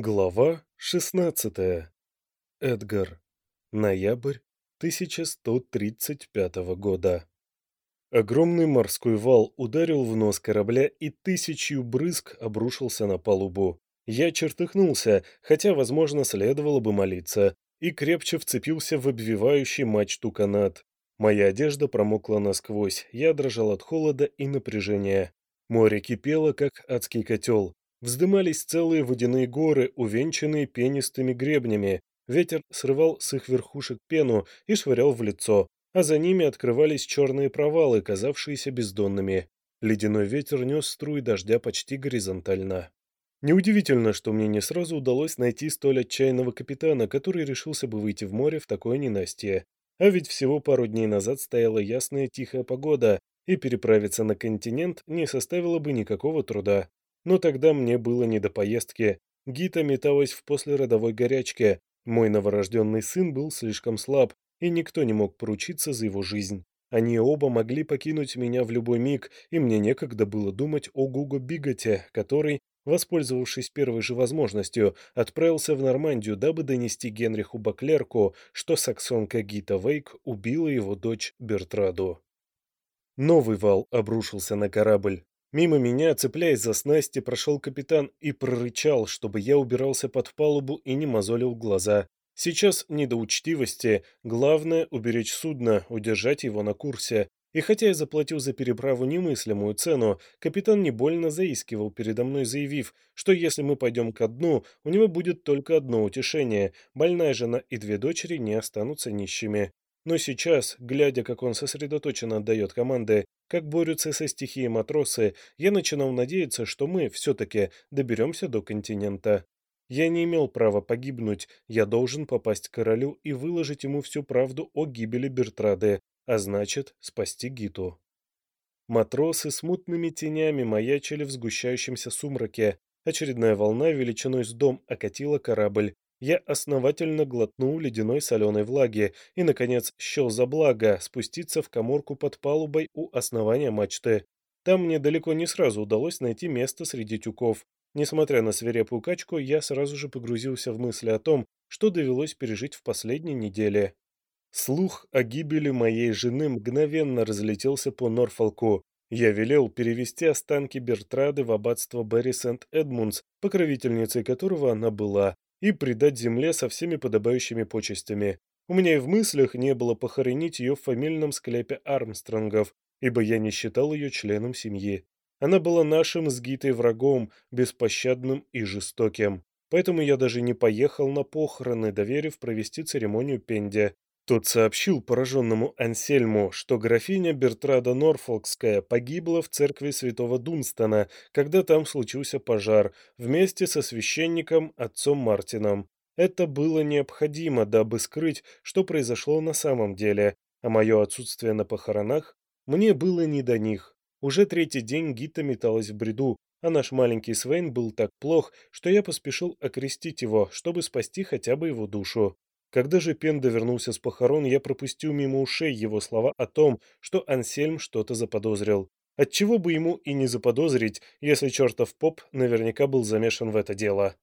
Глава 16. Эдгар. Ноябрь 1135 года. Огромный морской вал ударил в нос корабля и тысячью брызг обрушился на палубу. Я чертыхнулся, хотя, возможно, следовало бы молиться, и крепче вцепился в обвивающий мачту канат. Моя одежда промокла насквозь, я дрожал от холода и напряжения. Море кипело, как адский котел. Вздымались целые водяные горы, увенчанные пенистыми гребнями. Ветер срывал с их верхушек пену и швырял в лицо, а за ними открывались черные провалы, казавшиеся бездонными. Ледяной ветер нес струи дождя почти горизонтально. Неудивительно, что мне не сразу удалось найти столь отчаянного капитана, который решился бы выйти в море в такое ненастье. А ведь всего пару дней назад стояла ясная тихая погода, и переправиться на континент не составило бы никакого труда. Но тогда мне было не до поездки. Гита металась в послеродовой горячке. Мой новорожденный сын был слишком слаб, и никто не мог поручиться за его жизнь. Они оба могли покинуть меня в любой миг, и мне некогда было думать о Гуго Биготе, который, воспользовавшись первой же возможностью, отправился в Нормандию, дабы донести Генриху Баклерку, что саксонка Гита Вейк убила его дочь Бертраду. Новый вал обрушился на корабль. Мимо меня, цепляясь за снасти, прошел капитан и прорычал, чтобы я убирался под палубу и не мозолил глаза. Сейчас не до учтивости, главное — уберечь судно, удержать его на курсе. И хотя я заплатил за переправу немыслимую цену, капитан не больно заискивал передо мной, заявив, что если мы пойдем ко дну, у него будет только одно утешение — больная жена и две дочери не останутся нищими. Но сейчас, глядя, как он сосредоточенно отдает команды, как борются со стихией матросы, я начинал надеяться, что мы все-таки доберемся до континента. Я не имел права погибнуть, я должен попасть к королю и выложить ему всю правду о гибели Бертрады, а значит, спасти Гиту. Матросы смутными тенями маячили в сгущающемся сумраке. Очередная волна величиной с дом окатила корабль, я основательно глотнул ледяной соленой влаги и, наконец, счел за благо спуститься в коморку под палубой у основания мачты. Там мне далеко не сразу удалось найти место среди тюков. Несмотря на свирепую качку, я сразу же погрузился в мысли о том, что довелось пережить в последней неделе. Слух о гибели моей жены мгновенно разлетелся по Норфолку. Я велел перевести останки Бертрады в аббатство Берри Сент-Эдмундс, покровительницей которого она была, и предать земле со всеми подобающими почестями. У меня и в мыслях не было похоронить ее в фамильном склепе Армстронгов, ибо я не считал ее членом семьи. Она была нашим с Гитой врагом, беспощадным и жестоким. Поэтому я даже не поехал на похороны, доверив провести церемонию Пенде. Тот сообщил пораженному Ансельму, что графиня Бертрада Норфолкская погибла в церкви святого Дунстона, когда там случился пожар, вместе со священником отцом Мартином. Это было необходимо, дабы скрыть, что произошло на самом деле, а мое отсутствие на похоронах мне было не до них. Уже третий день Гита металась в бреду, а наш маленький Свейн был так плох, что я поспешил окрестить его, чтобы спасти хотя бы его душу. Когда же Пенда вернулся с похорон, я пропустил мимо ушей его слова о том, что Ансельм что-то заподозрил. Отчего бы ему и не заподозрить, если чертов поп наверняка был замешан в это дело.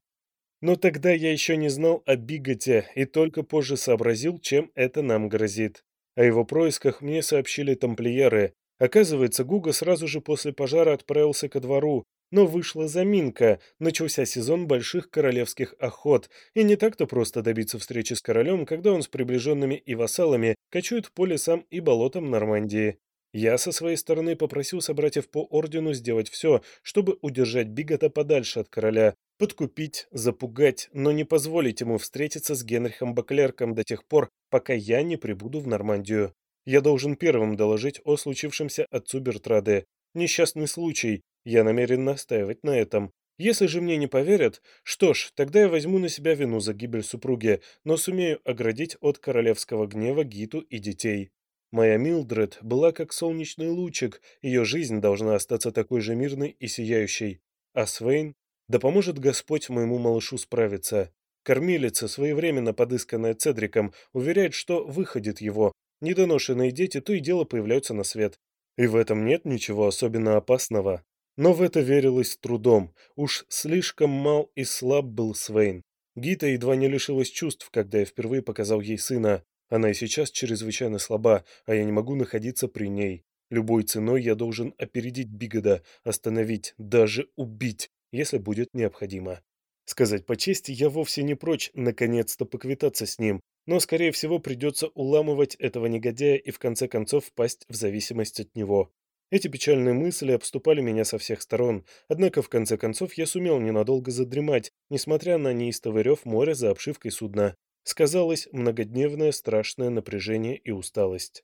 Но тогда я еще не знал о Биготе и только позже сообразил, чем это нам грозит. О его происках мне сообщили тамплиеры. Оказывается, Гуга сразу же после пожара отправился ко двору, но вышла заминка, начался сезон больших королевских охот, и не так-то просто добиться встречи с королем, когда он с приближенными и вассалами кочует по лесам и болотам Нормандии. Я со своей стороны попросил собратьев по ордену сделать все, чтобы удержать Бигота подальше от короля, подкупить, запугать, но не позволить ему встретиться с Генрихом Баклерком до тех пор, пока я не прибуду в Нормандию. Я должен первым доложить о случившемся отцу Бертраде. Несчастный случай, я намерен настаивать на этом. Если же мне не поверят, что ж, тогда я возьму на себя вину за гибель супруги, но сумею оградить от королевского гнева Гиту и детей. Моя Милдред была как солнечный лучик, ее жизнь должна остаться такой же мирной и сияющей. А Свейн? Да поможет Господь моему малышу справиться. Кормилица, своевременно подысканная Цедриком, уверяет, что выходит его. Недоношенные дети то и дело появляются на свет. И в этом нет ничего особенно опасного. Но в это верилось трудом. Уж слишком мал и слаб был Свейн. Гита едва не лишилась чувств, когда я впервые показал ей сына. Она и сейчас чрезвычайно слаба, а я не могу находиться при ней. Любой ценой я должен опередить Бигода, остановить, даже убить, если будет необходимо. Сказать по чести, я вовсе не прочь наконец-то поквитаться с ним, но, скорее всего, придется уламывать этого негодяя и в конце концов впасть в зависимость от него. Эти печальные мысли обступали меня со всех сторон, однако в конце концов я сумел ненадолго задремать, несмотря на неистовый рев моря за обшивкой судна. Сказалось многодневное страшное напряжение и усталость.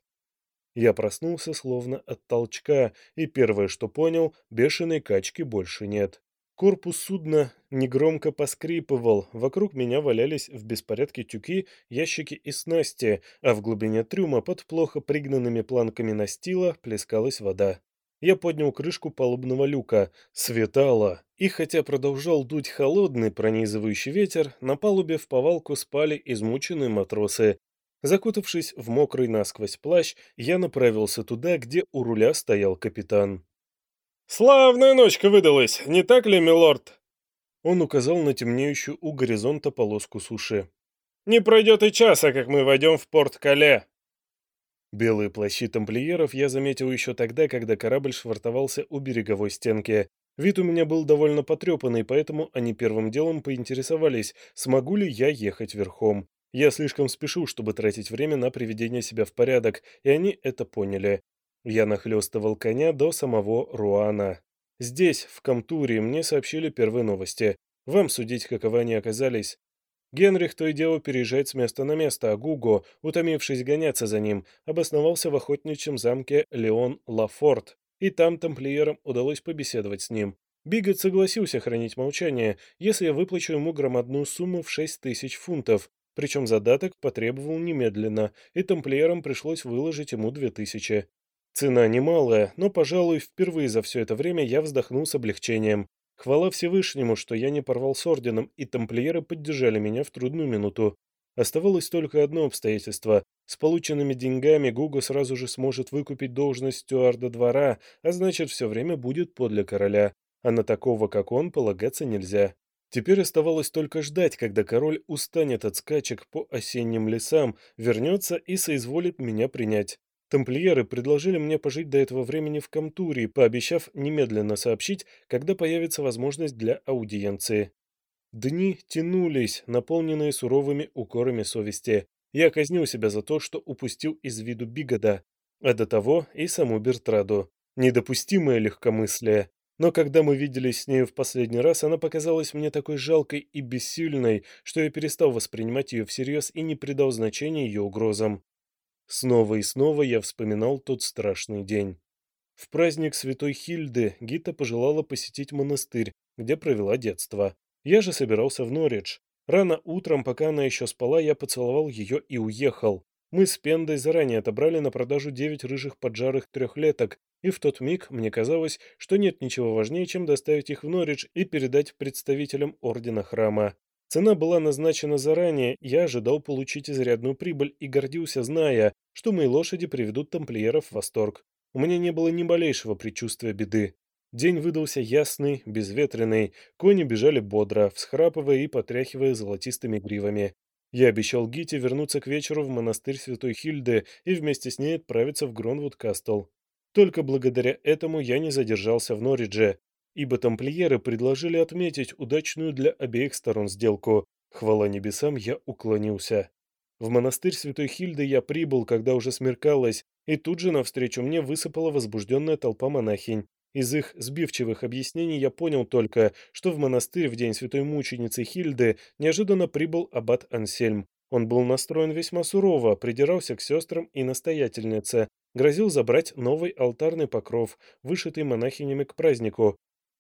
Я проснулся словно от толчка, и первое, что понял, бешеной качки больше нет. Корпус судна негромко поскрипывал, вокруг меня валялись в беспорядке тюки, ящики и снасти, а в глубине трюма под плохо пригнанными планками настила плескалась вода. Я поднял крышку палубного люка. Светало. И хотя продолжал дуть холодный пронизывающий ветер, на палубе в повалку спали измученные матросы. Закутавшись в мокрый насквозь плащ, я направился туда, где у руля стоял капитан. «Славная ночка выдалась, не так ли, милорд?» Он указал на темнеющую у горизонта полоску суши. «Не пройдет и часа, как мы войдем в порт Кале». Белые плащи тамплиеров я заметил еще тогда, когда корабль швартовался у береговой стенки. Вид у меня был довольно потрепанный, поэтому они первым делом поинтересовались, смогу ли я ехать верхом. Я слишком спешу, чтобы тратить время на приведение себя в порядок, и они это поняли. Я нахлестывал коня до самого Руана. Здесь, в Камтуре, мне сообщили первые новости. Вам судить, каковы они оказались. Генрих то и дело переезжает с места на место, а Гуго, утомившись гоняться за ним, обосновался в охотничьем замке Леон Лафорт, и там тамплиерам удалось побеседовать с ним. Бигот согласился хранить молчание, если я выплачу ему громадную сумму в 6 тысяч фунтов, причем задаток потребовал немедленно, и тамплиерам пришлось выложить ему 2000. Цена немалая, но, пожалуй, впервые за все это время я вздохнул с облегчением. Хвала Всевышнему, что я не порвал с орденом, и тамплиеры поддержали меня в трудную минуту. Оставалось только одно обстоятельство. С полученными деньгами Гуго сразу же сможет выкупить должность стюарда двора, а значит, все время будет подле короля. А на такого, как он, полагаться нельзя. Теперь оставалось только ждать, когда король устанет от скачек по осенним лесам, вернется и соизволит меня принять. Тамплиеры предложили мне пожить до этого времени в Камтурии, пообещав немедленно сообщить, когда появится возможность для аудиенции. Дни тянулись, наполненные суровыми укорами совести. Я казнил себя за то, что упустил из виду Бигода, а до того и саму Бертраду. Недопустимое легкомыслие. Но когда мы виделись с нею в последний раз, она показалась мне такой жалкой и бессильной, что я перестал воспринимать ее всерьез и не придал значения ее угрозам. Снова и снова я вспоминал тот страшный день. В праздник Святой Хильды Гита пожелала посетить монастырь, где провела детство. Я же собирался в Норридж. Рано утром, пока она еще спала, я поцеловал ее и уехал. Мы с Пендой заранее отобрали на продажу девять рыжих поджарых трехлеток, и в тот миг мне казалось, что нет ничего важнее, чем доставить их в Норридж и передать представителям Ордена Храма. Цена была назначена заранее, я ожидал получить изрядную прибыль и гордился, зная, что мои лошади приведут тамплиеров в восторг. У меня не было ни малейшего предчувствия беды. День выдался ясный, безветренный, кони бежали бодро, всхрапывая и потряхивая золотистыми гривами. Я обещал Гите вернуться к вечеру в монастырь Святой Хильды и вместе с ней отправиться в Гронвуд-Кастл. Только благодаря этому я не задержался в Норридже, ибо тамплиеры предложили отметить удачную для обеих сторон сделку. Хвала небесам, я уклонился. В монастырь Святой Хильды я прибыл, когда уже смеркалось, и тут же навстречу мне высыпала возбужденная толпа монахинь. Из их сбивчивых объяснений я понял только, что в монастырь в день святой мученицы Хильды неожиданно прибыл аббат Ансельм. Он был настроен весьма сурово, придирался к сестрам и настоятельнице, грозил забрать новый алтарный покров, вышитый монахинями к празднику,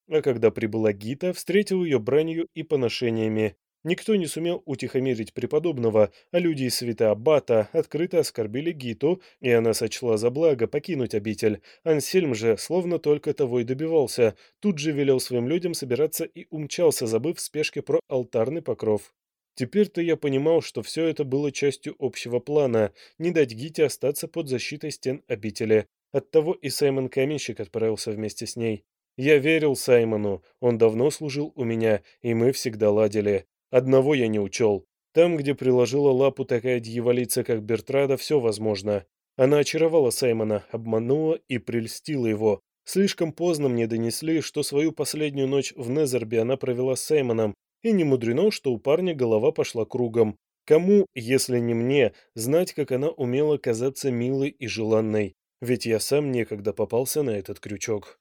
а когда прибыла Гита, встретил ее бранью и поношениями. Никто не сумел утихомирить преподобного, а люди из свята Аббата открыто оскорбили Гиту, и она сочла за благо покинуть обитель. Ансельм же, словно только того и добивался, тут же велел своим людям собираться и умчался, забыв в спешке про алтарный покров. Теперь-то я понимал, что все это было частью общего плана, не дать Гите остаться под защитой стен обители. Оттого и Саймон Каменщик отправился вместе с ней. Я верил Саймону, он давно служил у меня, и мы всегда ладили. Одного я не учел. Там, где приложила лапу такая дьяволица, как Бертрада, все возможно. Она очаровала Саймона, обманула и прельстила его. Слишком поздно мне донесли, что свою последнюю ночь в Незербе она провела с Саймоном, и не мудрено, что у парня голова пошла кругом. Кому, если не мне, знать, как она умела казаться милой и желанной? Ведь я сам некогда попался на этот крючок.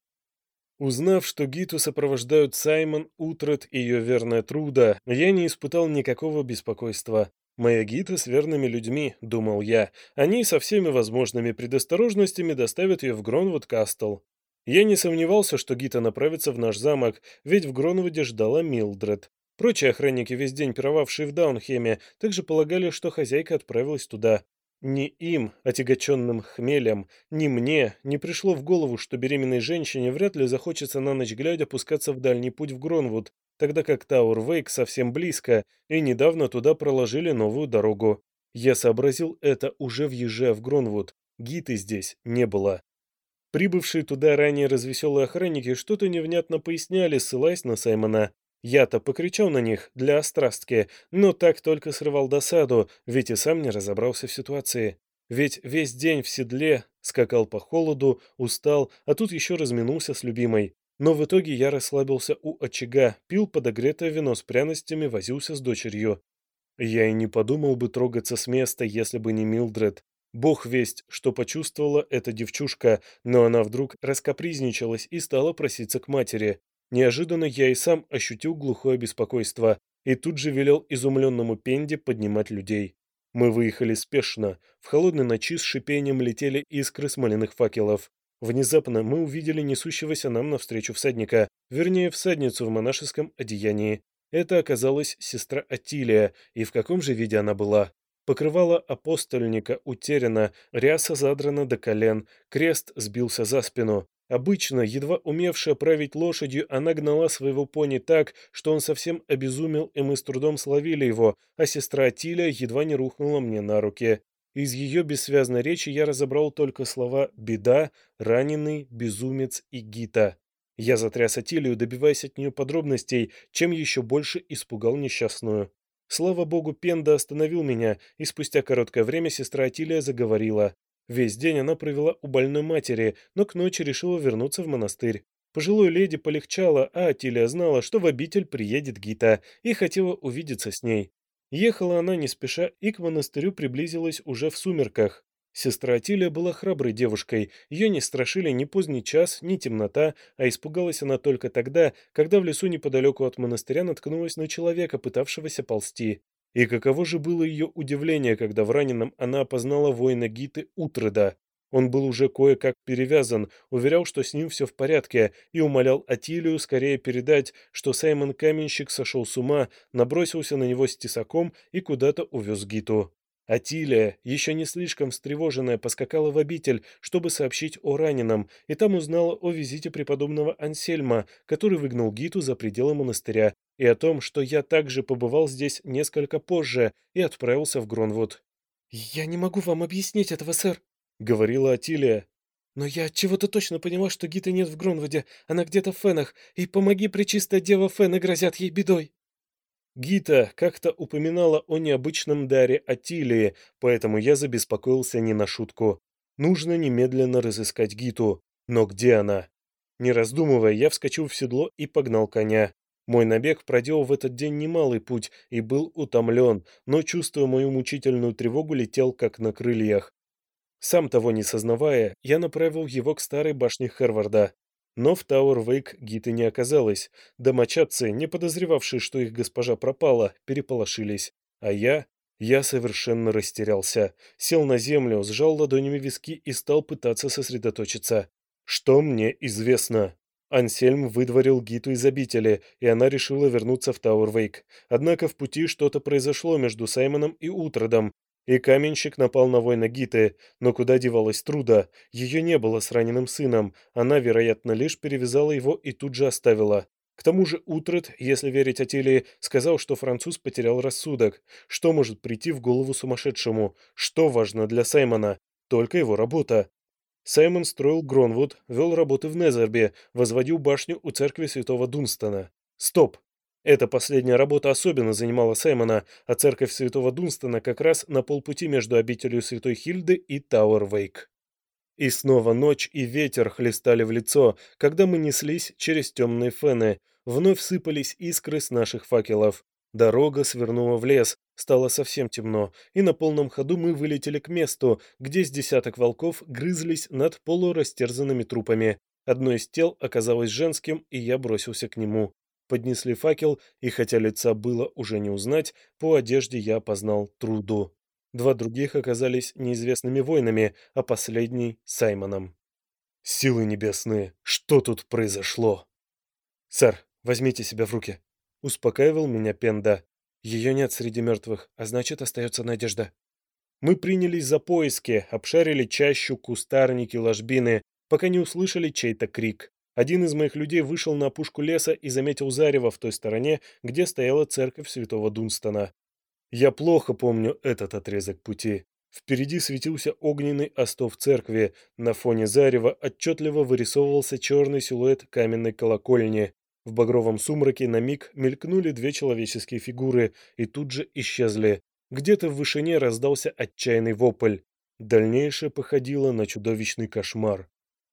Узнав, что Гиту сопровождают Саймон, Утрат и ее верная Труда, я не испытал никакого беспокойства. Моя Гита с верными людьми, думал я. Они со всеми возможными предосторожностями доставят ее в Гронвуд Кастл. Я не сомневался, что Гита направится в наш замок, ведь в Гронвуде ждала Милдред. Прочие охранники, весь день пировавшие в Даунхеме, также полагали, что хозяйка отправилась туда. Ни им, отягоченным хмелем, ни мне не пришло в голову, что беременной женщине вряд ли захочется на ночь глядя пускаться в дальний путь в Гронвуд, тогда как Тауэр-Вейк совсем близко, и недавно туда проложили новую дорогу. Я сообразил это, уже въезжая в Гронвуд. Гиты здесь не было. Прибывшие туда ранее развеселые охранники что-то невнятно поясняли, ссылаясь на Саймона. Я-то покричал на них для острастки, но так только срывал досаду, ведь и сам не разобрался в ситуации. Ведь весь день в седле, скакал по холоду, устал, а тут еще разминулся с любимой. Но в итоге я расслабился у очага, пил подогретое вино с пряностями, возился с дочерью. Я и не подумал бы трогаться с места, если бы не Милдред. Бог весть, что почувствовала эта девчушка, но она вдруг раскопризничалась и стала проситься к матери. Неожиданно я и сам ощутил глухое беспокойство и тут же велел изумленному Пенде поднимать людей. Мы выехали спешно. В холодной ночи с шипением летели искры смоляных факелов. Внезапно мы увидели несущегося нам навстречу всадника, вернее, всадницу в монашеском одеянии. Это оказалась сестра Атилия, и в каком же виде она была? Покрывало апостольника утеряно, ряса задрана до колен, крест сбился за спину. Обычно, едва умевшая править лошадью, она гнала своего пони так, что он совсем обезумел, и мы с трудом словили его, а сестра Атиля едва не рухнула мне на руки. Из ее бессвязной речи я разобрал только слова «беда», «раненый», «безумец» и «гита». Я затряс Атилию, добиваясь от нее подробностей, чем еще больше испугал несчастную. Слава богу, Пенда остановил меня, и спустя короткое время сестра Атилия заговорила. Весь день она провела у больной матери, но к ночи решила вернуться в монастырь. Пожилой леди полегчало, а Атилия знала, что в обитель приедет Гита, и хотела увидеться с ней. Ехала она не спеша и к монастырю приблизилась уже в сумерках. Сестра Атилия была храброй девушкой, ее не страшили ни поздний час, ни темнота, а испугалась она только тогда, когда в лесу неподалеку от монастыря наткнулась на человека, пытавшегося ползти. И каково же было ее удивление, когда в раненом она опознала воина Гиты Утреда. Он был уже кое-как перевязан, уверял, что с ним все в порядке, и умолял Атилию скорее передать, что Саймон Каменщик сошел с ума, набросился на него с тесаком и куда-то увез Гиту. Атилия, еще не слишком встревоженная, поскакала в обитель, чтобы сообщить о раненом, и там узнала о визите преподобного Ансельма, который выгнал Гиту за пределы монастыря, и о том, что я также побывал здесь несколько позже и отправился в Гронвуд. «Я не могу вам объяснить этого, сэр», — говорила Атилия. «Но я чего-то точно поняла, что Гиты нет в Гронвуде, она где-то в Фенах, и помоги, пречистая дева Фены, грозят ей бедой». Гита как-то упоминала о необычном даре Атилии, поэтому я забеспокоился не на шутку. Нужно немедленно разыскать Гиту. Но где она? Не раздумывая, я вскочил в седло и погнал коня. Мой набег проделал в этот день немалый путь и был утомлен, но, чувствуя мою мучительную тревогу, летел как на крыльях. Сам того не сознавая, я направил его к старой башне Херварда. Но в Тауэр-Вейк Гиты не оказалось. Домочадцы, не подозревавшие, что их госпожа пропала, переполошились. А я... Я совершенно растерялся. Сел на землю, сжал ладонями виски и стал пытаться сосредоточиться. Что мне известно? Ансельм выдворил Гиту из обители, и она решила вернуться в Тауэрвейк. Однако в пути что-то произошло между Саймоном и Утрадом, и каменщик напал на воина Гиты, но куда девалась Труда? Ее не было с раненым сыном, она, вероятно, лишь перевязала его и тут же оставила. К тому же Утрат, если верить Атилии, сказал, что француз потерял рассудок. Что может прийти в голову сумасшедшему? Что важно для Саймона? Только его работа. Саймон строил Гронвуд, вел работы в Незербе, возводил башню у церкви святого Дунстона. Стоп! Эта последняя работа особенно занимала Саймона, а церковь святого Дунстона как раз на полпути между обителью святой Хильды и Тауэр-Вейк. И снова ночь и ветер хлестали в лицо, когда мы неслись через темные фены, вновь сыпались искры с наших факелов. Дорога свернула в лес, стало совсем темно, и на полном ходу мы вылетели к месту, где с десяток волков грызлись над полурастерзанными трупами. Одно из тел оказалось женским, и я бросился к нему поднесли факел, и хотя лица было уже не узнать, по одежде я опознал Труду. Два других оказались неизвестными воинами, а последний — Саймоном. «Силы небесные, что тут произошло?» «Сэр, возьмите себя в руки», — успокаивал меня Пенда. «Ее нет среди мертвых, а значит, остается надежда». Мы принялись за поиски, обшарили чащу, кустарники, ложбины, пока не услышали чей-то крик. Один из моих людей вышел на опушку леса и заметил зарево в той стороне, где стояла церковь святого Дунстона. Я плохо помню этот отрезок пути. Впереди светился огненный остов церкви, на фоне зарева отчетливо вырисовывался черный силуэт каменной колокольни. В багровом сумраке на миг мелькнули две человеческие фигуры и тут же исчезли. Где-то в вышине раздался отчаянный вопль. Дальнейшее походило на чудовищный кошмар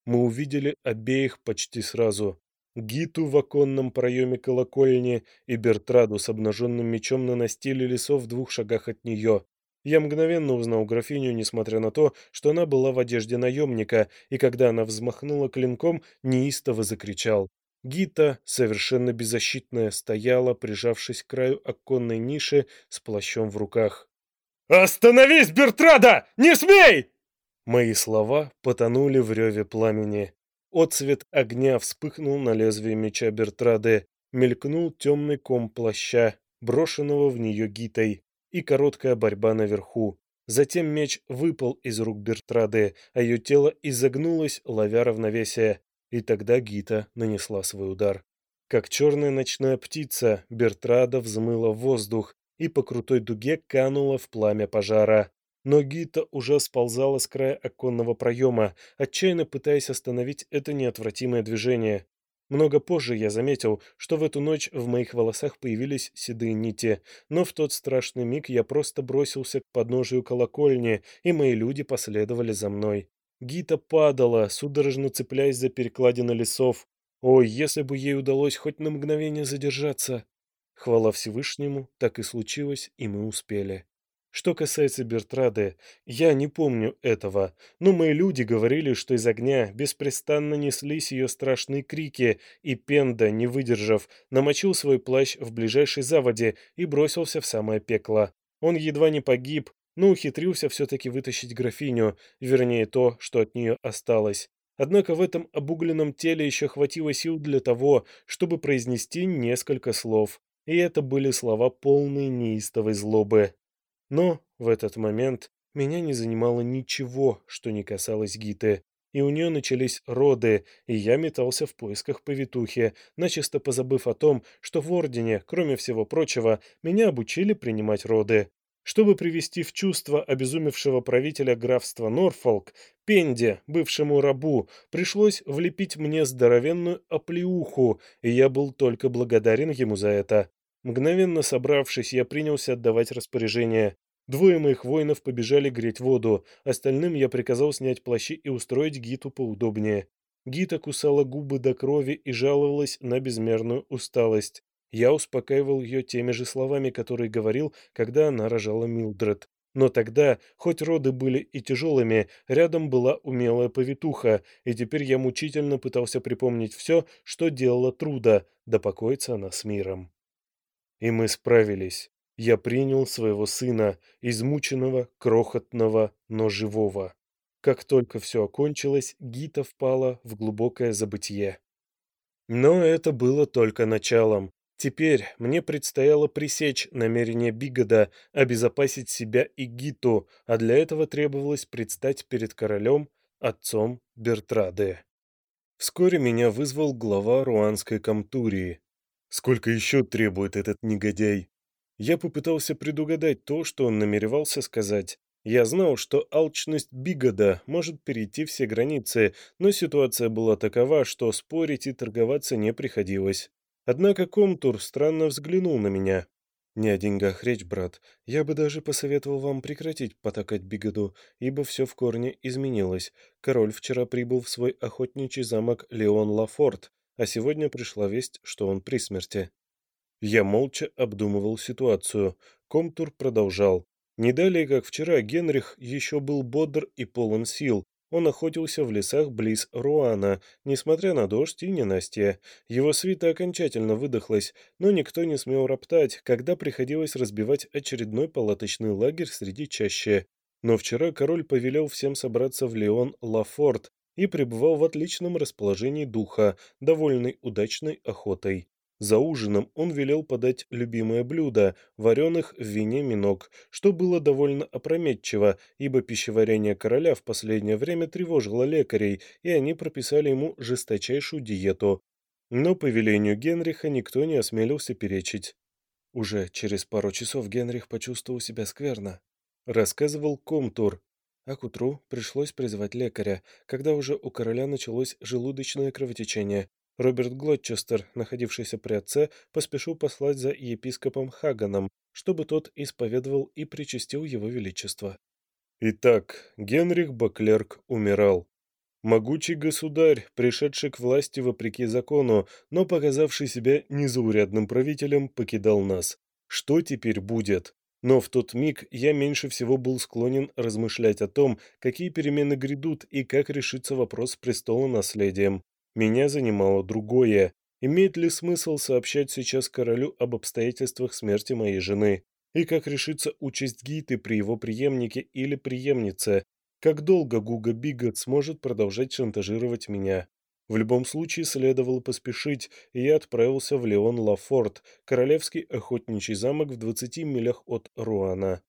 мы увидели обеих почти сразу. Гиту в оконном проеме колокольни и Бертраду с обнаженным мечом на настиле лесов в двух шагах от нее. Я мгновенно узнал графиню, несмотря на то, что она была в одежде наемника, и когда она взмахнула клинком, неистово закричал. Гита, совершенно беззащитная, стояла, прижавшись к краю оконной ниши с плащом в руках. «Остановись, Бертрада! Не смей!» Мои слова потонули в реве пламени. Отцвет огня вспыхнул на лезвие меча Бертраде, мелькнул темный ком плаща, брошенного в нее гитой, и короткая борьба наверху. Затем меч выпал из рук Бертраде, а ее тело изогнулось, ловя равновесие, и тогда Гита нанесла свой удар. Как черная ночная птица, Бертрада взмыла в воздух и по крутой дуге канула в пламя пожара. Но Гита уже сползала с края оконного проема, отчаянно пытаясь остановить это неотвратимое движение. Много позже я заметил, что в эту ночь в моих волосах появились седые нити, но в тот страшный миг я просто бросился к подножию колокольни, и мои люди последовали за мной. Гита падала, судорожно цепляясь за перекладины лесов. Ой, если бы ей удалось хоть на мгновение задержаться! Хвала Всевышнему, так и случилось, и мы успели. Что касается Бертрады, я не помню этого, но мои люди говорили, что из огня беспрестанно неслись ее страшные крики, и Пенда, не выдержав, намочил свой плащ в ближайшей заводе и бросился в самое пекло. Он едва не погиб, но ухитрился все-таки вытащить графиню, вернее то, что от нее осталось. Однако в этом обугленном теле еще хватило сил для того, чтобы произнести несколько слов, и это были слова полные неистовой злобы. Но в этот момент меня не занимало ничего, что не касалось Гиты, и у нее начались роды, и я метался в поисках повитухи, начисто позабыв о том, что в Ордене, кроме всего прочего, меня обучили принимать роды. Чтобы привести в чувство обезумевшего правителя графства Норфолк, Пенде, бывшему рабу, пришлось влепить мне здоровенную оплеуху, и я был только благодарен ему за это. Мгновенно собравшись, я принялся отдавать распоряжение. Двое моих воинов побежали греть воду, остальным я приказал снять плащи и устроить Гиту поудобнее. Гита кусала губы до крови и жаловалась на безмерную усталость. Я успокаивал ее теми же словами, которые говорил, когда она рожала Милдред. Но тогда, хоть роды были и тяжелыми, рядом была умелая повитуха, и теперь я мучительно пытался припомнить все, что делала Труда, да покоится она с миром. И мы справились. Я принял своего сына, измученного, крохотного, но живого. Как только все окончилось, Гита впала в глубокое забытье. Но это было только началом. Теперь мне предстояло пресечь намерение Бигода обезопасить себя и Гиту, а для этого требовалось предстать перед королем, отцом Бертраде. Вскоре меня вызвал глава руанской комтурии, Сколько еще требует этот негодяй? Я попытался предугадать то, что он намеревался сказать. Я знал, что алчность Бигода может перейти все границы, но ситуация была такова, что спорить и торговаться не приходилось. Однако Комтур странно взглянул на меня. «Не о деньгах речь, брат. Я бы даже посоветовал вам прекратить потакать Бигоду, ибо все в корне изменилось. Король вчера прибыл в свой охотничий замок Леон Лафорт, а сегодня пришла весть, что он при смерти». Я молча обдумывал ситуацию. Комтур продолжал. Не далее, как вчера, Генрих еще был бодр и полон сил. Он охотился в лесах близ Руана, несмотря на дождь и ненастье. Его свита окончательно выдохлась, но никто не смел роптать, когда приходилось разбивать очередной палаточный лагерь среди чаще. Но вчера король повелел всем собраться в Леон Лафорт и пребывал в отличном расположении духа, довольный удачной охотой. За ужином он велел подать любимое блюдо – вареных в вине миног, что было довольно опрометчиво, ибо пищеварение короля в последнее время тревожило лекарей, и они прописали ему жесточайшую диету. Но по велению Генриха никто не осмелился перечить. Уже через пару часов Генрих почувствовал себя скверно. Рассказывал Комтур. А к утру пришлось призвать лекаря, когда уже у короля началось желудочное кровотечение. Роберт Глотчестер, находившийся при отце, поспешил послать за епископом Хаганом, чтобы тот исповедовал и причастил его величество. Итак, Генрих Баклерк умирал. Могучий государь, пришедший к власти вопреки закону, но показавший себя незаурядным правителем, покидал нас. Что теперь будет? Но в тот миг я меньше всего был склонен размышлять о том, какие перемены грядут и как решится вопрос с престолонаследием. Меня занимало другое. Имеет ли смысл сообщать сейчас королю об обстоятельствах смерти моей жены? И как решится участь Гиты при его преемнике или преемнице? Как долго Гуга Бигот сможет продолжать шантажировать меня? В любом случае следовало поспешить, и я отправился в Леон Лафорт, королевский охотничий замок в 20 милях от Руана.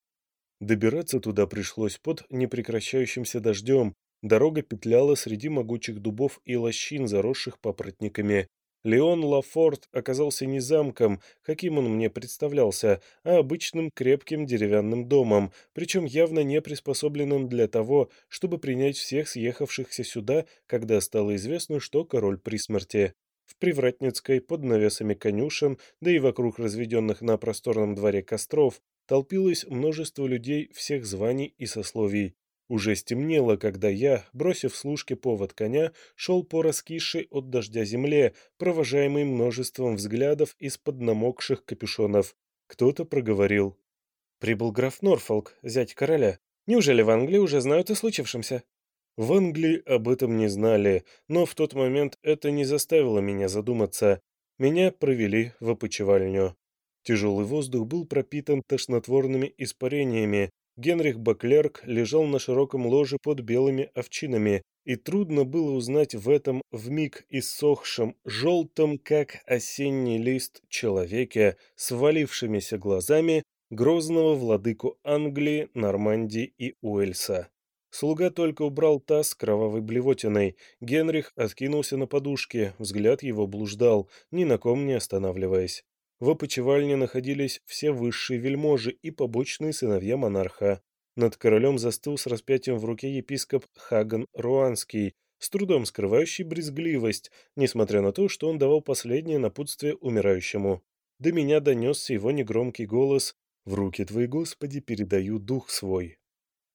Добираться туда пришлось под непрекращающимся дождем, Дорога петляла среди могучих дубов и лощин, заросших папоротниками. Леон Лафорт оказался не замком, каким он мне представлялся, а обычным крепким деревянным домом, причем явно не приспособленным для того, чтобы принять всех съехавшихся сюда, когда стало известно, что король при смерти. В Привратницкой, под навесами конюшен, да и вокруг разведенных на просторном дворе костров, толпилось множество людей всех званий и сословий. Уже стемнело, когда я, бросив служке повод коня, шел по раскисшей от дождя земле, провожаемый множеством взглядов из-под намокших капюшонов. Кто-то проговорил. «Прибыл граф Норфолк, зять короля. Неужели в Англии уже знают о случившемся?» В Англии об этом не знали, но в тот момент это не заставило меня задуматься. Меня провели в опочивальню. Тяжелый воздух был пропитан тошнотворными испарениями, Генрих Баклерк лежал на широком ложе под белыми овчинами, и трудно было узнать в этом вмиг иссохшем, желтом, как осенний лист, человеке с валившимися глазами грозного владыку Англии, Нормандии и Уэльса. Слуга только убрал таз кровавой блевотиной. Генрих откинулся на подушке, взгляд его блуждал, ни на ком не останавливаясь. В опочивальне находились все высшие вельможи и побочные сыновья монарха. Над королем застыл с распятием в руке епископ Хаган Руанский, с трудом скрывающий брезгливость, несмотря на то, что он давал последнее напутствие умирающему. До меня донесся его негромкий голос «В руки твои, Господи, передаю дух свой».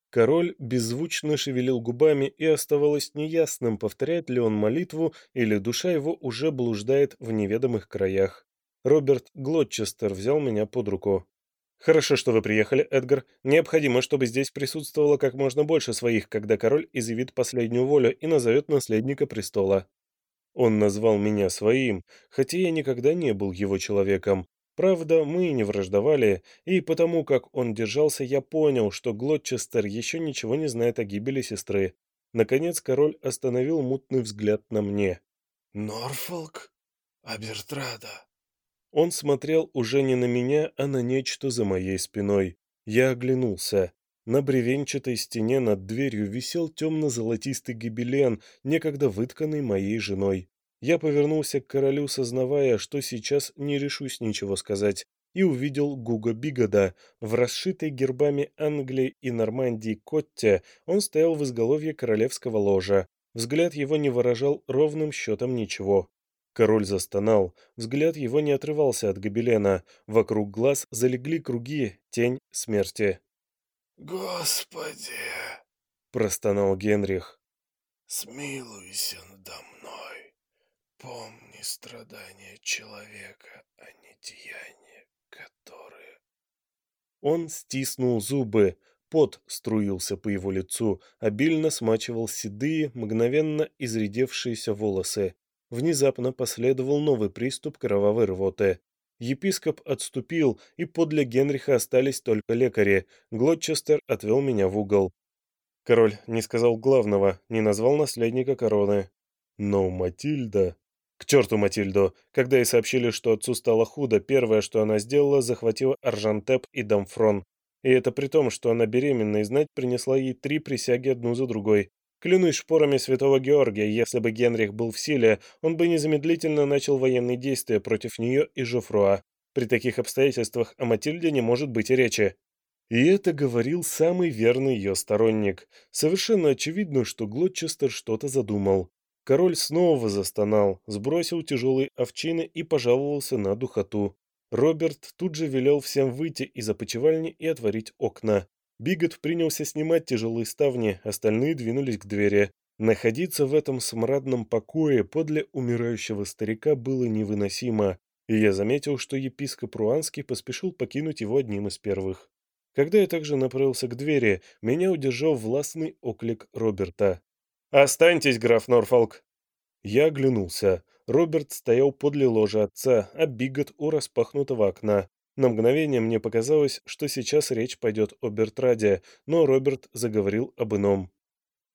Король беззвучно шевелил губами, и оставалось неясным, повторяет ли он молитву, или душа его уже блуждает в неведомых краях. Роберт Глотчестер взял меня под руку. «Хорошо, что вы приехали, Эдгар. Необходимо, чтобы здесь присутствовало как можно больше своих, когда король изъявит последнюю волю и назовет наследника престола». Он назвал меня своим, хотя я никогда не был его человеком. Правда, мы не враждовали, и потому как он держался, я понял, что Глотчестер еще ничего не знает о гибели сестры. Наконец король остановил мутный взгляд на мне. «Норфолк? Абертрада?» Он смотрел уже не на меня, а на нечто за моей спиной. Я оглянулся. На бревенчатой стене над дверью висел темно-золотистый гибелен, некогда вытканный моей женой. Я повернулся к королю, сознавая, что сейчас не решусь ничего сказать. и увидел Гуга Бигода. В расшитой гербами Англии и Нормандии котте он стоял в изголовье королевского ложа. Взгляд его не выражал ровным счетом ничего. Король застонал, взгляд его не отрывался от гобелена, вокруг глаз залегли круги, тень смерти. «Господи!» — простонал Генрих. «Смилуйся надо мной. Помни страдания человека, а не деяния, которые...» Он стиснул зубы, пот струился по его лицу, обильно смачивал седые, мгновенно изредевшиеся волосы. Внезапно последовал новый приступ кровавой рвоты. Епископ отступил, и подле Генриха остались только лекари. Глотчестер отвел меня в угол. Король не сказал главного, не назвал наследника короны. Но Матильда... К черту Матильду! Когда ей сообщили, что отцу стало худо, первое, что она сделала, захватила Аржантеп и Дамфрон. И это при том, что она беременна и знать принесла ей три присяги одну за другой. Клянусь шпорами святого Георгия, если бы Генрих был в силе, он бы незамедлительно начал военные действия против нее и Жофруа. При таких обстоятельствах о Матильде не может быть и речи. И это говорил самый верный ее сторонник. Совершенно очевидно, что Глотчестер что-то задумал. Король снова застонал, сбросил тяжелые овчины и пожаловался на духоту. Роберт тут же велел всем выйти из опочивальни и отворить окна. Бигот принялся снимать тяжелые ставни, остальные двинулись к двери. Находиться в этом смрадном покое подле умирающего старика было невыносимо, и я заметил, что епископ Руанский поспешил покинуть его одним из первых. Когда я также направился к двери, меня удержал властный оклик Роберта. «Останьтесь, граф Норфолк!» Я оглянулся. Роберт стоял подле ложа отца, а Бигот у распахнутого окна. На мгновение мне показалось, что сейчас речь пойдет о Бертраде, но Роберт заговорил об ином.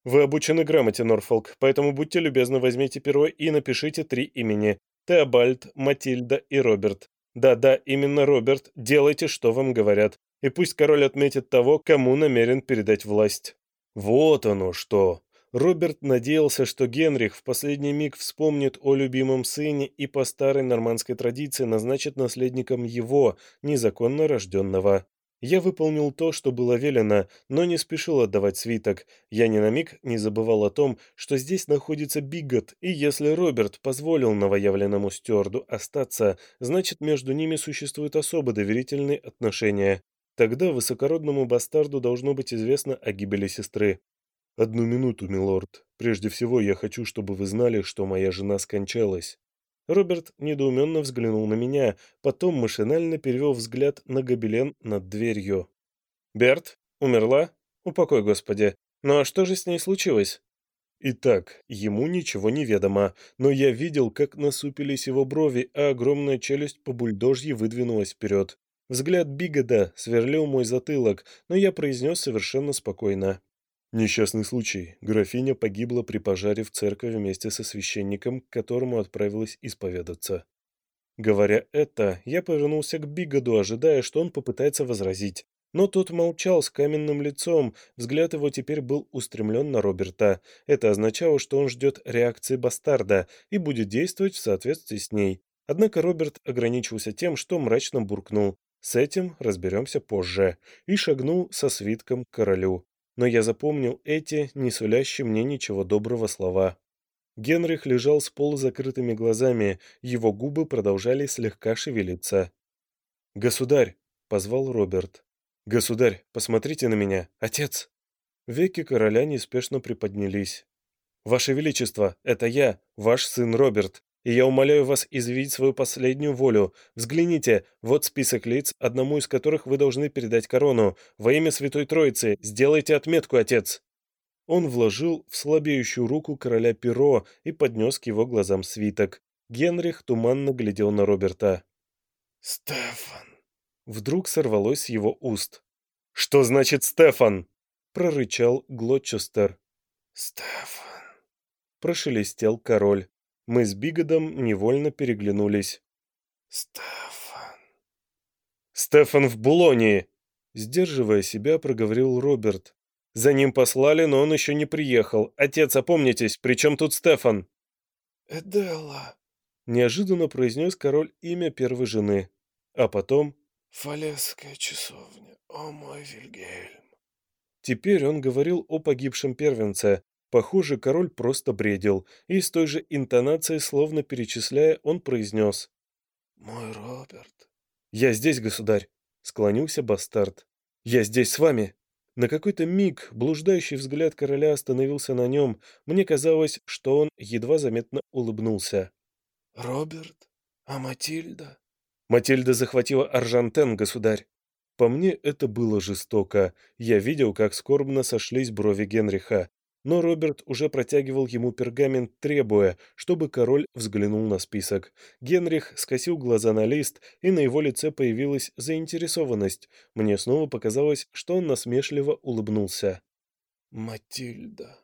«Вы обучены грамоте, Норфолк, поэтому будьте любезны, возьмите перо и напишите три имени. Теобальд, Матильда и Роберт. Да-да, именно Роберт, делайте, что вам говорят. И пусть король отметит того, кому намерен передать власть». «Вот оно что!» Роберт надеялся, что Генрих в последний миг вспомнит о любимом сыне и по старой нормандской традиции назначит наследником его, незаконно рожденного. Я выполнил то, что было велено, но не спешил отдавать свиток. Я ни на миг не забывал о том, что здесь находится Бигот, и если Роберт позволил новоявленному стюарду остаться, значит между ними существуют особо доверительные отношения. Тогда высокородному бастарду должно быть известно о гибели сестры. «Одну минуту, милорд. Прежде всего, я хочу, чтобы вы знали, что моя жена скончалась». Роберт недоуменно взглянул на меня, потом машинально перевел взгляд на гобелен над дверью. «Берт? Умерла? Упокой, Господи. Ну а что же с ней случилось?» Итак, ему ничего не ведомо, но я видел, как насупились его брови, а огромная челюсть по бульдожье выдвинулась вперед. Взгляд Бигода сверлил мой затылок, но я произнес совершенно спокойно. Несчастный случай. Графиня погибла при пожаре в церкви вместе со священником, к которому отправилась исповедаться. Говоря это, я повернулся к Бигоду, ожидая, что он попытается возразить. Но тот молчал с каменным лицом, взгляд его теперь был устремлен на Роберта. Это означало, что он ждет реакции бастарда и будет действовать в соответствии с ней. Однако Роберт ограничился тем, что мрачно буркнул. С этим разберемся позже. И шагнул со свитком к королю но я запомнил эти, не сулящие мне ничего доброго слова. Генрих лежал с полузакрытыми глазами, его губы продолжали слегка шевелиться. «Государь!» — позвал Роберт. «Государь, посмотрите на меня! Отец!» Веки короля неспешно приподнялись. «Ваше Величество, это я, ваш сын Роберт и я умоляю вас изъявить свою последнюю волю. Взгляните, вот список лиц, одному из которых вы должны передать корону. Во имя Святой Троицы, сделайте отметку, отец!» Он вложил в слабеющую руку короля перо и поднес к его глазам свиток. Генрих туманно глядел на Роберта. «Стефан!» Вдруг сорвалось его уст. «Что значит Стефан?» — прорычал Глотчестер. «Стефан!» — прошелестел король. Мы с Бигодом невольно переглянулись. «Стефан...» «Стефан в Булонии!» Сдерживая себя, проговорил Роберт. «За ним послали, но он еще не приехал. Отец, опомнитесь, при чем тут Стефан?» «Эделла...» Неожиданно произнес король имя первой жены. А потом Фалесская часовня, о мой Вильгельм. Теперь он говорил о погибшем первенце. Похоже, король просто бредил, и с той же интонацией, словно перечисляя, он произнес. «Мой Роберт». «Я здесь, государь», — склонился бастард. «Я здесь с вами». На какой-то миг блуждающий взгляд короля остановился на нем. Мне казалось, что он едва заметно улыбнулся. «Роберт? А Матильда?» «Матильда захватила Аржантен, государь». По мне это было жестоко. Я видел, как скорбно сошлись брови Генриха. Но Роберт уже протягивал ему пергамент, требуя, чтобы король взглянул на список. Генрих скосил глаза на лист, и на его лице появилась заинтересованность. Мне снова показалось, что он насмешливо улыбнулся. «Матильда»,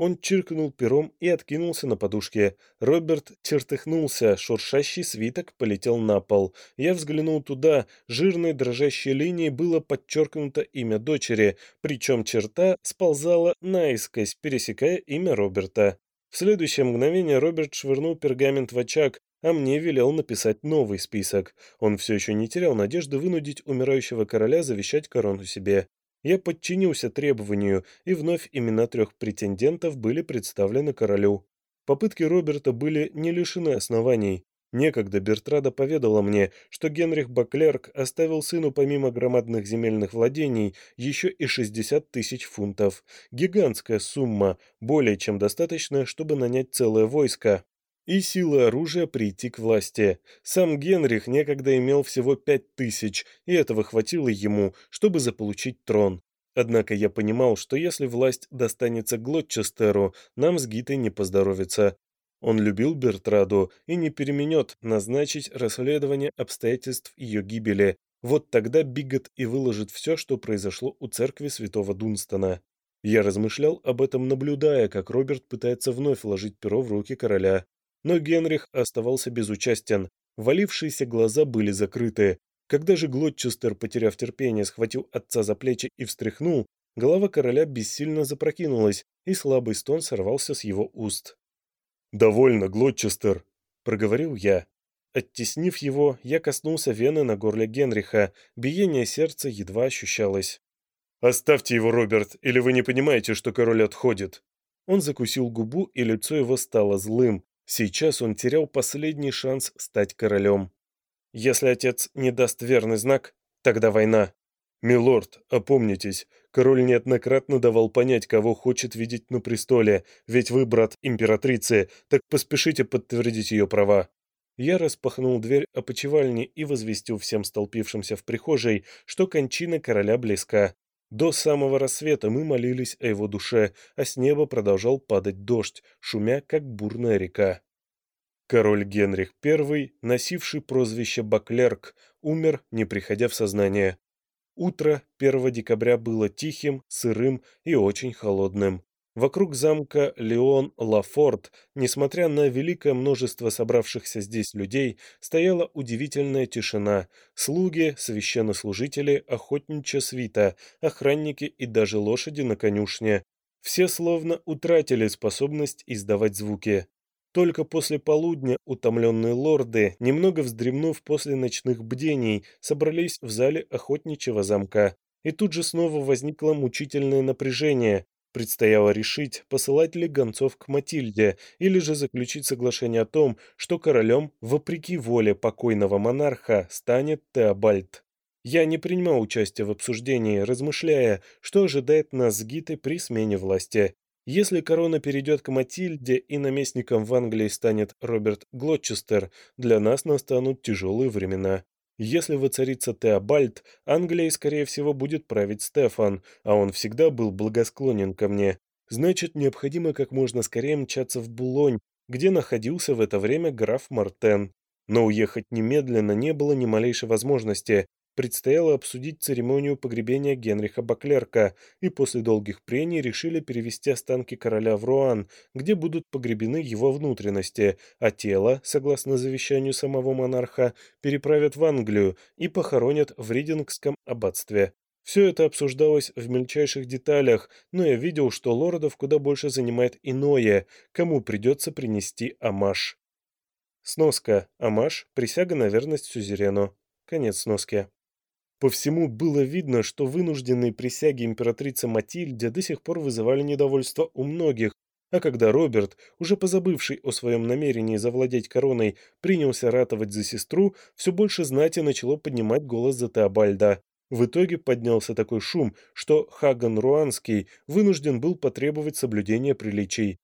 он чиркнул пером и откинулся на подушке. Роберт чертыхнулся, шуршащий свиток полетел на пол. Я взглянул туда, жирной дрожащей линией было подчеркнуто имя дочери, причем черта сползала наискось, пересекая имя Роберта. В следующее мгновение Роберт швырнул пергамент в очаг, а мне велел написать новый список. Он все еще не терял надежды вынудить умирающего короля завещать корону себе. Я подчинился требованию, и вновь имена трех претендентов были представлены королю. Попытки Роберта были не лишены оснований. Некогда Бертрада поведала мне, что Генрих Баклерк оставил сыну помимо громадных земельных владений еще и 60 тысяч фунтов. Гигантская сумма, более чем достаточная, чтобы нанять целое войско и силы оружия прийти к власти. Сам Генрих некогда имел всего пять тысяч, и этого хватило ему, чтобы заполучить трон. Однако я понимал, что если власть достанется Глотчестеру, нам с Гитой не поздоровится. Он любил Бертраду и не переменет назначить расследование обстоятельств ее гибели. Вот тогда Бигот и выложит все, что произошло у церкви святого Дунстона. Я размышлял об этом, наблюдая, как Роберт пытается вновь вложить перо в руки короля. Но Генрих оставался безучастен, валившиеся глаза были закрыты. Когда же Глотчестер, потеряв терпение, схватил отца за плечи и встряхнул, голова короля бессильно запрокинулась, и слабый стон сорвался с его уст. «Довольно, Глотчестер», — проговорил я. Оттеснив его, я коснулся вены на горле Генриха, биение сердца едва ощущалось. «Оставьте его, Роберт, или вы не понимаете, что король отходит?» Он закусил губу, и лицо его стало злым, Сейчас он терял последний шанс стать королем. Если отец не даст верный знак, тогда война. «Милорд, опомнитесь, король неоднократно давал понять, кого хочет видеть на престоле, ведь вы брат императрицы, так поспешите подтвердить ее права». Я распахнул дверь опочивальни и возвестил всем столпившимся в прихожей, что кончина короля близка. До самого рассвета мы молились о его душе, а с неба продолжал падать дождь, шумя, как бурная река. Король Генрих I, носивший прозвище Баклерк, умер, не приходя в сознание. Утро 1 декабря было тихим, сырым и очень холодным. Вокруг замка Леон-Лафорт, несмотря на великое множество собравшихся здесь людей, стояла удивительная тишина. Слуги, священнослужители, охотничья свита, охранники и даже лошади на конюшне. Все словно утратили способность издавать звуки. Только после полудня утомленные лорды, немного вздремнув после ночных бдений, собрались в зале охотничьего замка. И тут же снова возникло мучительное напряжение. Предстояло решить, посылать ли гонцов к Матильде, или же заключить соглашение о том, что королем, вопреки воле покойного монарха, станет Теобальд. Я не принимал участия в обсуждении, размышляя, что ожидает нас с Гитой при смене власти. Если корона перейдет к Матильде и наместником в Англии станет Роберт Глотчестер, для нас настанут тяжелые времена. Если воцарится Теобальд, Англией, скорее всего, будет править Стефан, а он всегда был благосклонен ко мне. Значит, необходимо как можно скорее мчаться в Булонь, где находился в это время граф Мартен. Но уехать немедленно не было ни малейшей возможности предстояло обсудить церемонию погребения Генриха Баклерка, и после долгих прений решили перевести останки короля в Руан, где будут погребены его внутренности, а тело, согласно завещанию самого монарха, переправят в Англию и похоронят в Ридингском аббатстве. Все это обсуждалось в мельчайших деталях, но я видел, что лордов куда больше занимает иное, кому придется принести амаш. Сноска. Амаш – присяга на верность сюзерену. Конец сноски. По всему было видно, что вынужденные присяги императрицы Матильде до сих пор вызывали недовольство у многих, а когда Роберт, уже позабывший о своем намерении завладеть короной, принялся ратовать за сестру, все больше знати начало поднимать голос за Теобальда. В итоге поднялся такой шум, что Хаган Руанский вынужден был потребовать соблюдения приличий.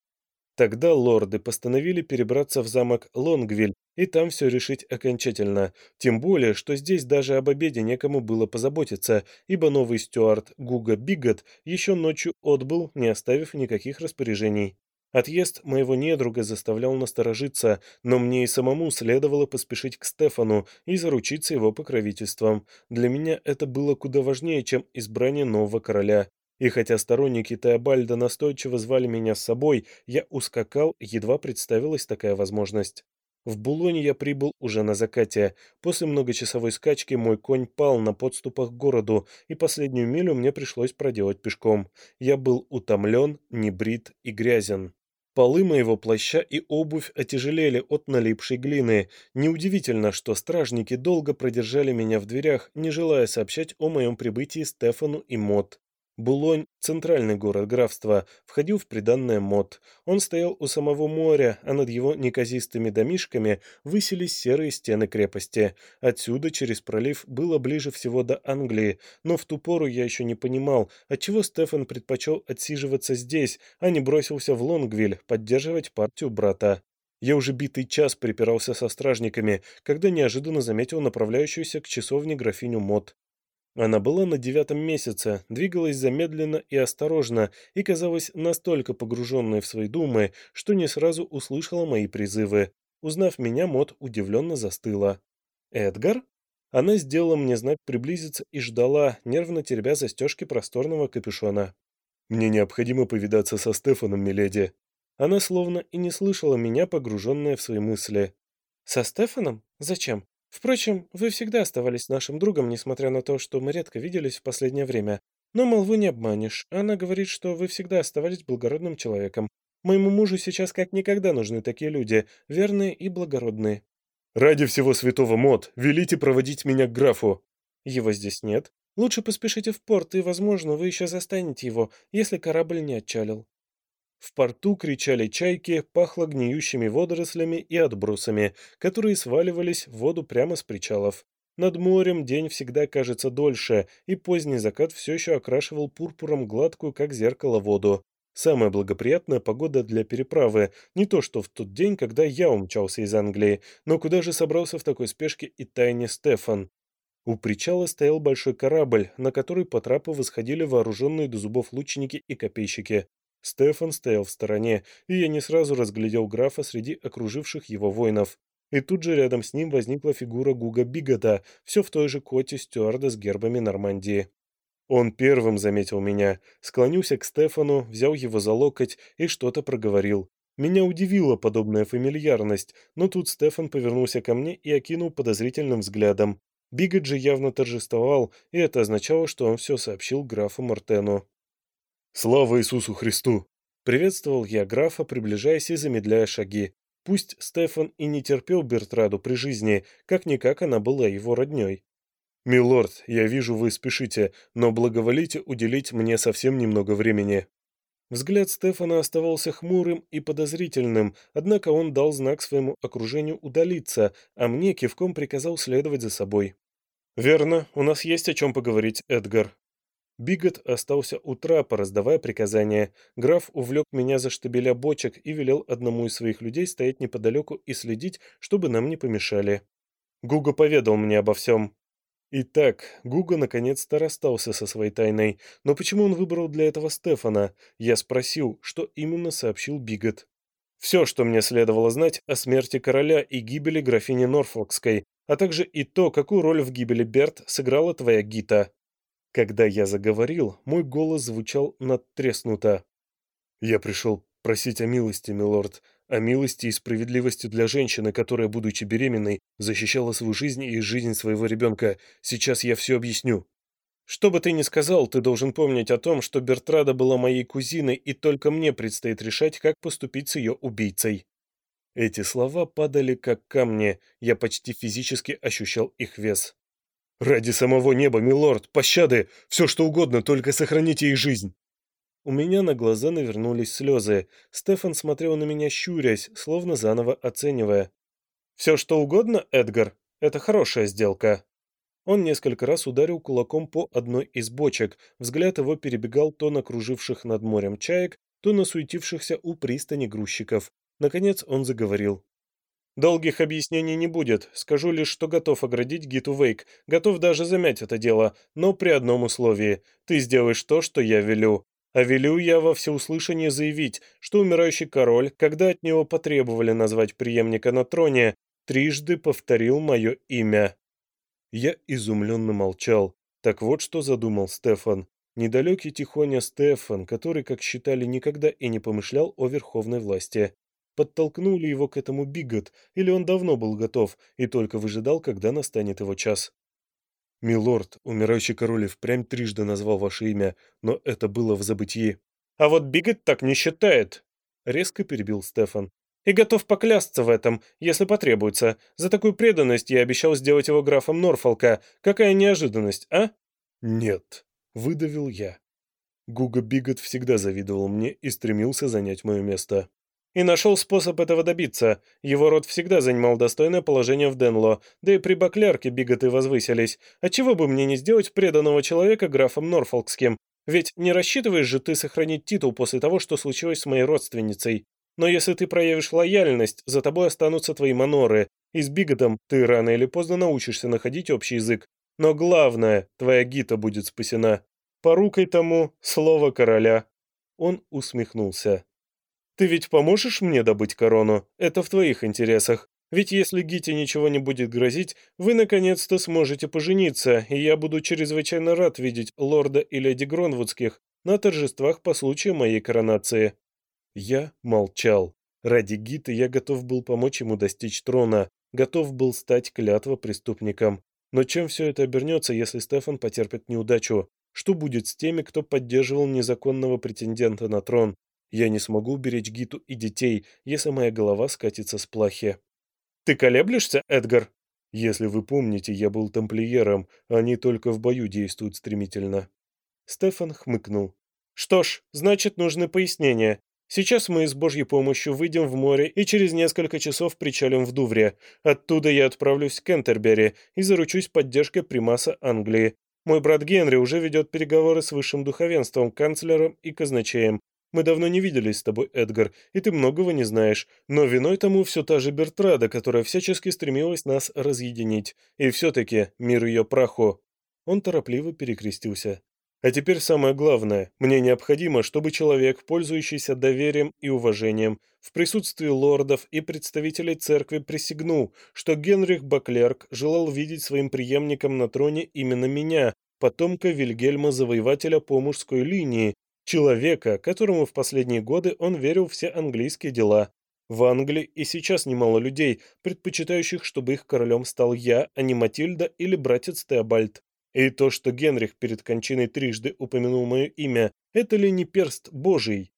Тогда лорды постановили перебраться в замок Лонгвиль и там все решить окончательно. Тем более, что здесь даже об обеде некому было позаботиться, ибо новый стюард Гуга Бигот еще ночью отбыл, не оставив никаких распоряжений. Отъезд моего недруга заставлял насторожиться, но мне и самому следовало поспешить к Стефану и заручиться его покровительством. Для меня это было куда важнее, чем избрание нового короля. И хотя сторонники Теобальда настойчиво звали меня с собой, я ускакал, едва представилась такая возможность. В Булоне я прибыл уже на закате. После многочасовой скачки мой конь пал на подступах к городу, и последнюю милю мне пришлось проделать пешком. Я был утомлен, небрит и грязен. Полы моего плаща и обувь отяжелели от налипшей глины. Неудивительно, что стражники долго продержали меня в дверях, не желая сообщать о моем прибытии Стефану и Мот. Булонь, центральный город графства, входил в приданное мод. Он стоял у самого моря, а над его неказистыми домишками высились серые стены крепости. Отсюда, через пролив, было ближе всего до Англии, но в ту пору я еще не понимал, отчего Стефан предпочел отсиживаться здесь, а не бросился в Лонгвиль поддерживать партию брата. Я уже битый час припирался со стражниками, когда неожиданно заметил направляющуюся к часовне графиню Мот. Она была на девятом месяце, двигалась замедленно и осторожно и казалась настолько погруженной в свои думы, что не сразу услышала мои призывы. Узнав меня, Мот удивленно застыла. «Эдгар?» Она сделала мне знак приблизиться и ждала, нервно теребя застежки просторного капюшона. «Мне необходимо повидаться со Стефаном, миледи». Она словно и не слышала меня, погруженная в свои мысли. «Со Стефаном? Зачем? Впрочем, вы всегда оставались нашим другом, несмотря на то, что мы редко виделись в последнее время. Но молву не обманешь. Она говорит, что вы всегда оставались благородным человеком. Моему мужу сейчас как никогда нужны такие люди, верные и благородные. Ради всего святого мод, велите проводить меня к графу. Его здесь нет. Лучше поспешите в порт, и, возможно, вы еще застанете его, если корабль не отчалил. В порту кричали чайки, пахло гниющими водорослями и отбросами, которые сваливались в воду прямо с причалов. Над морем день всегда кажется дольше, и поздний закат все еще окрашивал пурпуром гладкую, как зеркало, воду. Самая благоприятная погода для переправы, не то что в тот день, когда я умчался из Англии, но куда же собрался в такой спешке и тайне Стефан. У причала стоял большой корабль, на который по трапу восходили вооруженные до зубов лучники и копейщики. Стефан стоял в стороне, и я не сразу разглядел графа среди окруживших его воинов. И тут же рядом с ним возникла фигура Гуга Бигота, все в той же коте стюарда с гербами Нормандии. Он первым заметил меня, склонился к Стефану, взял его за локоть и что-то проговорил. Меня удивила подобная фамильярность, но тут Стефан повернулся ко мне и окинул подозрительным взглядом. Бигот же явно торжествовал, и это означало, что он все сообщил графу Мартену. «Слава Иисусу Христу!» Приветствовал я графа, приближаясь и замедляя шаги. Пусть Стефан и не терпел Бертраду при жизни, как-никак она была его родней. «Милорд, я вижу, вы спешите, но благоволите уделить мне совсем немного времени». Взгляд Стефана оставался хмурым и подозрительным, однако он дал знак своему окружению удалиться, а мне кивком приказал следовать за собой. «Верно, у нас есть о чем поговорить, Эдгар», Бигот остался у трапа, раздавая приказания. Граф увлек меня за штабеля бочек и велел одному из своих людей стоять неподалеку и следить, чтобы нам не помешали. Гуга поведал мне обо всем. Итак, Гуга наконец-то расстался со своей тайной, но почему он выбрал для этого Стефана? Я спросил, что именно сообщил Бигот. Все, что мне следовало знать о смерти короля и гибели графини Норфолкской, а также и то, какую роль в гибели Берт сыграла твоя Гита. Когда я заговорил, мой голос звучал надтреснуто. «Я пришел просить о милости, милорд, о милости и справедливости для женщины, которая, будучи беременной, защищала свою жизнь и жизнь своего ребенка. Сейчас я все объясню». «Что бы ты ни сказал, ты должен помнить о том, что Бертрада была моей кузиной, и только мне предстоит решать, как поступить с ее убийцей». Эти слова падали как камни, я почти физически ощущал их вес. Ради самого неба, милорд, пощады, все что угодно, только сохраните их жизнь. У меня на глаза навернулись слезы. Стефан смотрел на меня щурясь, словно заново оценивая. «Все что угодно, Эдгар? Это хорошая сделка». Он несколько раз ударил кулаком по одной из бочек. Взгляд его перебегал то на круживших над морем чаек, то на суетившихся у пристани грузчиков. Наконец он заговорил. «Долгих объяснений не будет. Скажу лишь, что готов оградить Гиту Вейк, готов даже замять это дело, но при одном условии. Ты сделаешь то, что я велю. А велю я во всеуслышание заявить, что умирающий король, когда от него потребовали назвать преемника на троне, трижды повторил мое имя. Я изумленно молчал. Так вот что задумал Стефан. Недалекий тихоня Стефан, который, как считали, никогда и не помышлял о верховной власти. Подтолкнули его к этому Бигот, или он давно был готов и только выжидал, когда настанет его час. «Милорд, умирающий король впрямь трижды назвал ваше имя, но это было в забытии». «А вот Бигот так не считает», — резко перебил Стефан и готов поклясться в этом, если потребуется. За такую преданность я обещал сделать его графом Норфолка. Какая неожиданность, а?» «Нет», — выдавил я. Гуга Бигот всегда завидовал мне и стремился занять мое место. И нашел способ этого добиться. Его род всегда занимал достойное положение в Денло, да и при Баклярке Биготы возвысились. А чего бы мне не сделать преданного человека графом Норфолкским? Ведь не рассчитываешь же ты сохранить титул после того, что случилось с моей родственницей. Но если ты проявишь лояльность, за тобой останутся твои маноры, и с Биготом ты рано или поздно научишься находить общий язык. Но главное, твоя Гита будет спасена. Порукой тому слово короля». Он усмехнулся. «Ты ведь поможешь мне добыть корону? Это в твоих интересах. Ведь если Гите ничего не будет грозить, вы наконец-то сможете пожениться, и я буду чрезвычайно рад видеть лорда и леди Гронвудских на торжествах по случаю моей коронации». Я молчал. Ради Гиты я готов был помочь ему достичь трона, готов был стать клятво преступником. Но чем все это обернется, если Стефан потерпит неудачу? Что будет с теми, кто поддерживал незаконного претендента на трон? Я не смогу уберечь Гиту и детей, если моя голова скатится с плахи. «Ты колеблешься, Эдгар?» «Если вы помните, я был тамплиером, они только в бою действуют стремительно». Стефан хмыкнул. «Что ж, значит, нужны пояснения. Сейчас мы с Божьей помощью выйдем в море и через несколько часов причалим в Дувре. Оттуда я отправлюсь в Кентербери и заручусь поддержкой примаса Англии. Мой брат Генри уже ведет переговоры с высшим духовенством, канцлером и казначеем. Мы давно не виделись с тобой, Эдгар, и ты многого не знаешь. Но виной тому все та же Бертрада, которая всячески стремилась нас разъединить. И все-таки мир ее праху». Он торопливо перекрестился. А теперь самое главное. Мне необходимо, чтобы человек, пользующийся доверием и уважением, в присутствии лордов и представителей церкви присягнул, что Генрих Баклерк желал видеть своим преемником на троне именно меня, потомка Вильгельма Завоевателя по мужской линии, человека, которому в последние годы он верил все английские дела. В Англии и сейчас немало людей, предпочитающих, чтобы их королем стал я, а не Матильда или братец Теобальд. И то, что Генрих перед кончиной трижды упомянул мое имя, это ли не перст Божий?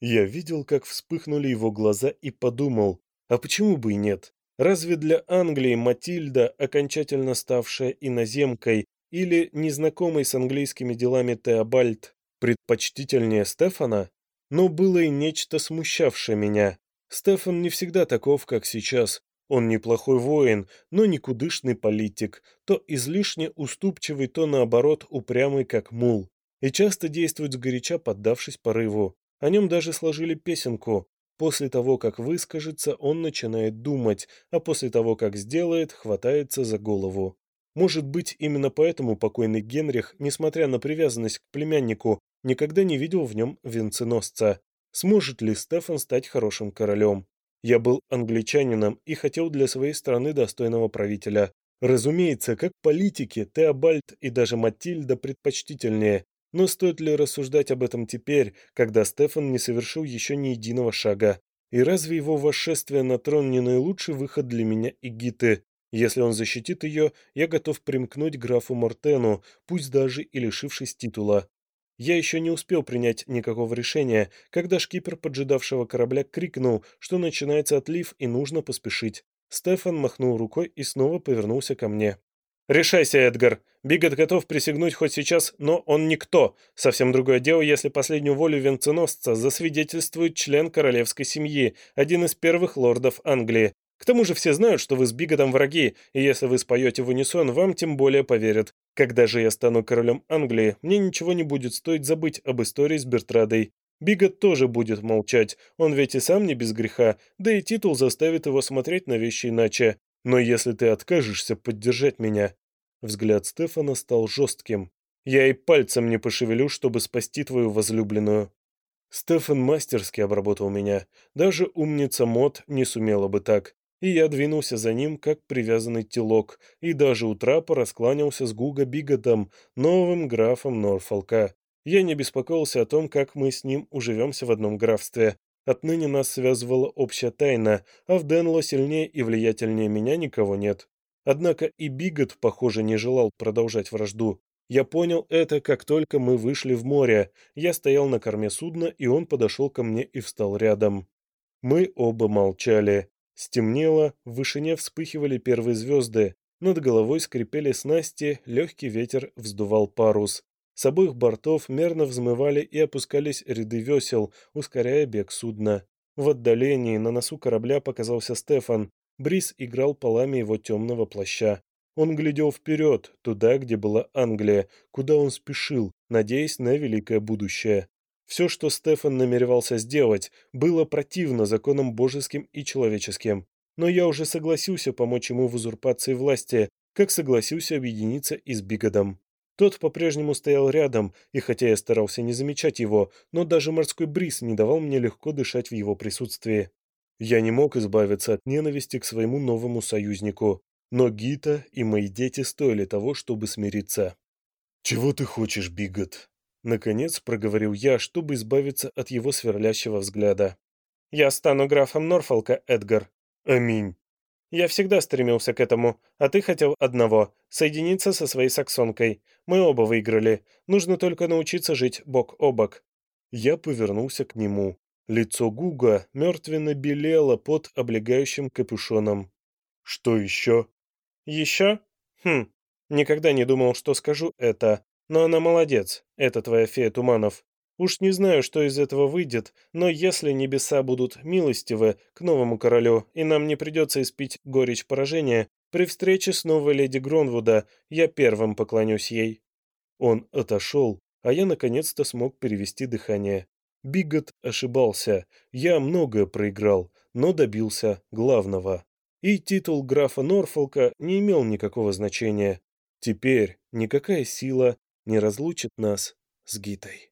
Я видел, как вспыхнули его глаза и подумал, а почему бы и нет? Разве для Англии Матильда, окончательно ставшая иноземкой, или незнакомый с английскими делами Теобальд, предпочтительнее Стефана? Но было и нечто смущавшее меня. Стефан не всегда таков, как сейчас, он неплохой воин, но никудышный политик, то излишне уступчивый, то наоборот упрямый, как мул. И часто действует сгоряча, поддавшись порыву. О нем даже сложили песенку. После того, как выскажется, он начинает думать, а после того, как сделает, хватается за голову. Может быть, именно поэтому покойный Генрих, несмотря на привязанность к племяннику, никогда не видел в нем венценосца. Сможет ли Стефан стать хорошим королем? Я был англичанином и хотел для своей страны достойного правителя. Разумеется, как политики, Теобальд и даже Матильда предпочтительнее. Но стоит ли рассуждать об этом теперь, когда Стефан не совершил еще ни единого шага? И разве его восшествие на трон не наилучший выход для меня и Гиты? Если он защитит ее, я готов примкнуть графу Мортену, пусть даже и лишившись титула. Я еще не успел принять никакого решения, когда шкипер поджидавшего корабля крикнул, что начинается отлив и нужно поспешить. Стефан махнул рукой и снова повернулся ко мне. Решайся, Эдгар. Бигот готов присягнуть хоть сейчас, но он никто. Совсем другое дело, если последнюю волю венценосца засвидетельствует член королевской семьи, один из первых лордов Англии. К тому же все знают, что вы с Биготом враги, и если вы споете в унисон, вам тем более поверят. Когда же я стану королем Англии, мне ничего не будет стоить забыть об истории с Бертрадой. Бигот тоже будет молчать, он ведь и сам не без греха, да и титул заставит его смотреть на вещи иначе. Но если ты откажешься поддержать меня...» Взгляд Стефана стал жестким. «Я и пальцем не пошевелю, чтобы спасти твою возлюбленную». Стефан мастерски обработал меня. Даже умница Мод не сумела бы так. И я двинулся за ним, как привязанный телок, и даже у трапа раскланялся с Гуга Биготом, новым графом Норфолка. Я не беспокоился о том, как мы с ним уживемся в одном графстве. Отныне нас связывала общая тайна, а в Денло сильнее и влиятельнее меня никого нет. Однако и Бигот, похоже, не желал продолжать вражду. Я понял это, как только мы вышли в море. Я стоял на корме судна, и он подошел ко мне и встал рядом. Мы оба молчали. Стемнело, в вышине вспыхивали первые звезды. Над головой скрипели снасти, легкий ветер вздувал парус. С обоих бортов мерно взмывали и опускались ряды весел, ускоряя бег судна. В отдалении на носу корабля показался Стефан. Брис играл полами его темного плаща. Он глядел вперед, туда, где была Англия, куда он спешил, надеясь на великое будущее. Все, что Стефан намеревался сделать, было противно законам божеским и человеческим. Но я уже согласился помочь ему в узурпации власти, как согласился объединиться и с Бигодом. Тот по-прежнему стоял рядом, и хотя я старался не замечать его, но даже морской бриз не давал мне легко дышать в его присутствии. Я не мог избавиться от ненависти к своему новому союзнику, но Гита и мои дети стоили того, чтобы смириться. «Чего ты хочешь, Бигот?» Наконец проговорил я, чтобы избавиться от его сверлящего взгляда. «Я стану графом Норфолка, Эдгар». «Аминь». Я всегда стремился к этому, а ты хотел одного — соединиться со своей саксонкой. Мы оба выиграли. Нужно только научиться жить бок о бок». Я повернулся к нему. Лицо Гуга мертвенно белело под облегающим капюшоном. «Что еще?» «Еще? Хм, никогда не думал, что скажу это. Но она молодец, это твоя фея туманов. Уж не знаю, что из этого выйдет, но если небеса будут милостивы к новому королю, и нам не придется испить горечь поражения, при встрече с новой леди Гронвуда я первым поклонюсь ей». Он отошел, а я наконец-то смог перевести дыхание. Бигот ошибался, я многое проиграл, но добился главного. И титул графа Норфолка не имел никакого значения. Теперь никакая сила не разлучит нас с Гитой.